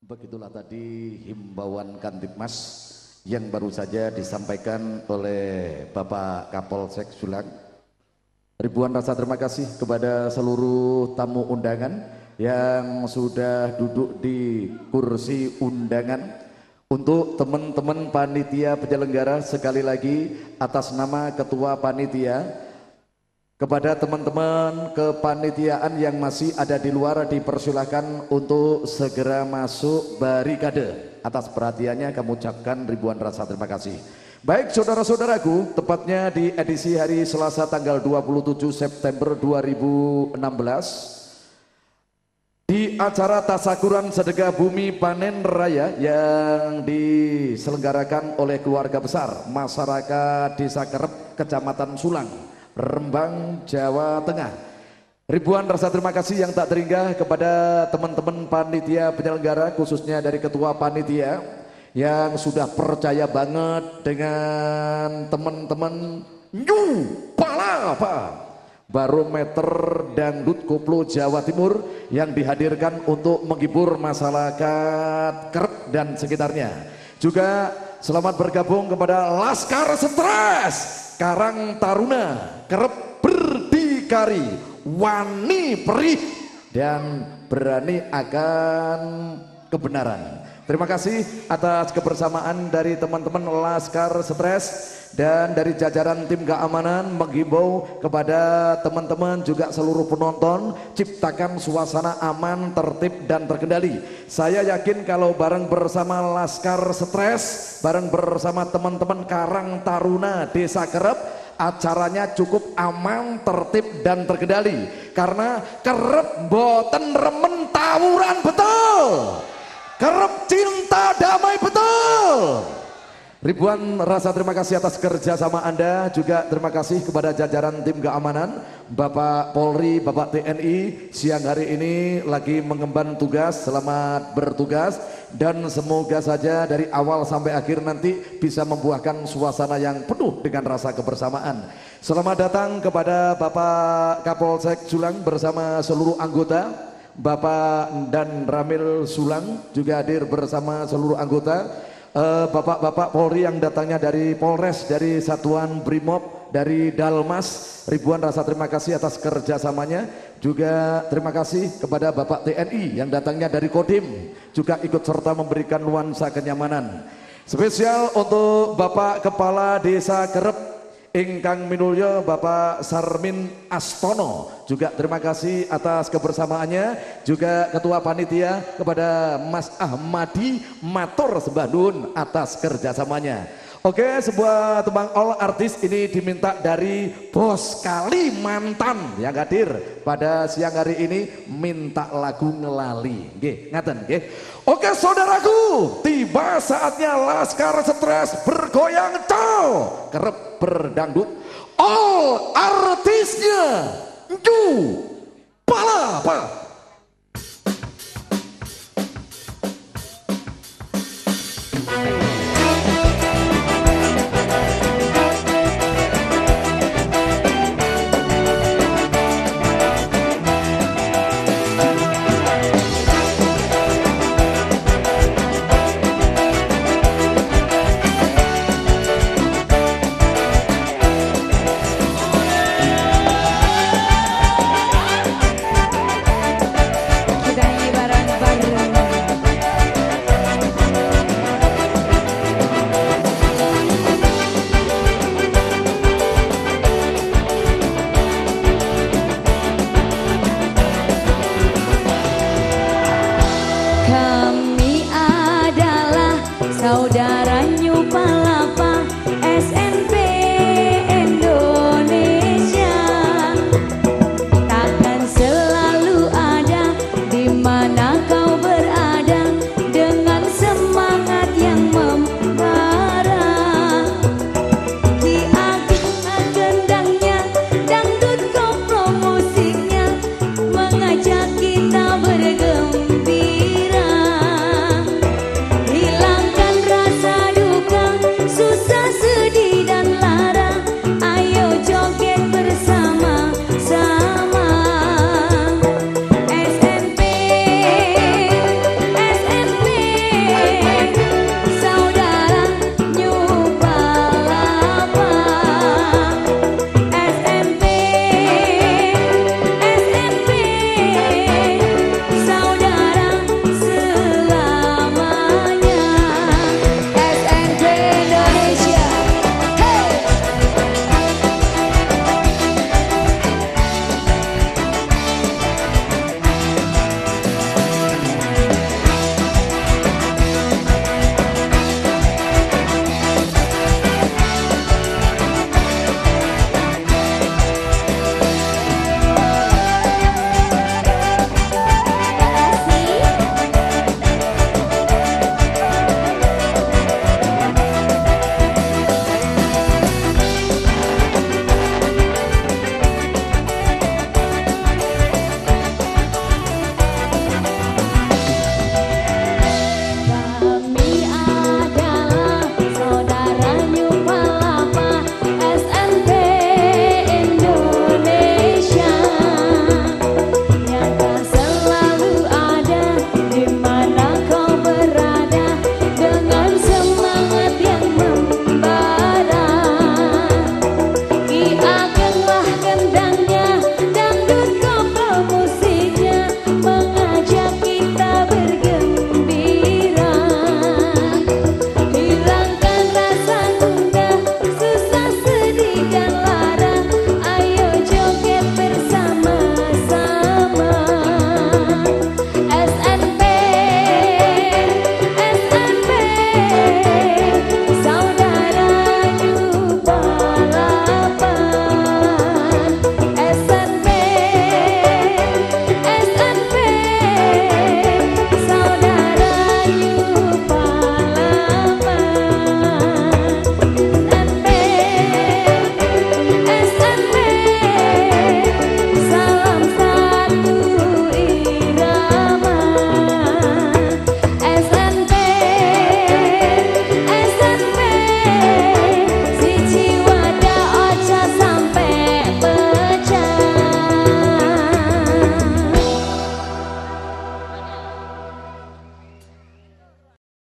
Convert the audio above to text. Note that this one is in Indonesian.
Begitulah tadi himbauan Kantipmas yang baru saja disampaikan oleh Bapak Kapolsek Sulang. Ribuan rasa terima kasih kepada seluruh tamu undangan yang sudah duduk di kursi undangan. Untuk teman-teman panitia penyelenggara sekali lagi atas nama Ketua Panitia kepada teman-teman kepanitiaan yang masih ada di luar dipersilahkan untuk segera masuk barikade. Atas perhatiannya kami ucapkan ribuan rasa terima kasih. Baik saudara-saudaraku, tepatnya di edisi hari Selasa tanggal 27 September 2016 di acara tasakuran sedekah bumi panen raya yang diselenggarakan oleh keluarga besar masyarakat Desa Kerep, Kecamatan Sulang Rembang, Jawa Tengah. Ribuan rasa terima kasih yang tak terhingga kepada teman-teman panitia penyelenggara khususnya dari ketua panitia yang sudah percaya banget dengan teman-teman New Palapa barometer dangdut koplo Jawa Timur yang dihadirkan untuk menghibur masyarakat Kerep dan sekitarnya. Juga selamat bergabung kepada Laskar Stres Karang Taruna kerep berdikari wani perih dan berani akan kebenaran terima kasih atas kebersamaan dari teman-teman Laskar Stres dan dari jajaran tim keamanan menghimbau kepada teman-teman juga seluruh penonton ciptakan suasana aman, tertib dan terkendali. Saya yakin kalau bareng bersama Laskar Stres, bareng bersama teman-teman Karang Taruna Desa Kerep, acaranya cukup aman, tertib dan terkendali. Karena Kerep boten remen tawuran betul. Kerep cinta damai betul. Ribuan rasa terima kasih atas kerjasama Anda. Juga terima kasih kepada jajaran tim keamanan Bapak Polri, Bapak TNI siang hari ini lagi mengemban tugas selamat bertugas. Dan semoga saja dari awal sampai akhir nanti bisa membuahkan suasana yang penuh dengan rasa kebersamaan. Selamat datang kepada Bapak Kapolsek Sulang bersama seluruh anggota Bapak dan Ramil Sulang juga hadir bersama seluruh anggota Eh, bapak-bapak uh, Polri yang datangnya dari Polres, dari Satuan Brimob, dari Dalmas, ribuan rasa terima kasih atas kerjasamanya. Juga terima kasih kepada Bapak TNI yang datangnya dari Kodim, juga ikut serta memberikan nuansa kenyamanan. Spesial untuk Bapak Kepala Desa Kerep Ingkang Minulyo Bapak Sarmin Astono. Juga terima kasih atas kebersamaannya. Juga Ketua Panitia kepada Mas Ahmadi Mator Sebandun atas kerjasamanya Oke sebuah tembang all artis ini diminta dari Bos Kalimantan. Yang hadir. Pada siang hari ini minta lagu ngelali. Oke ngaten nggih. Oke saudaraku tiba saatnya Laskar Stres bergoyang cow kerep berdangdut. All artisnya Ju Palapa माना का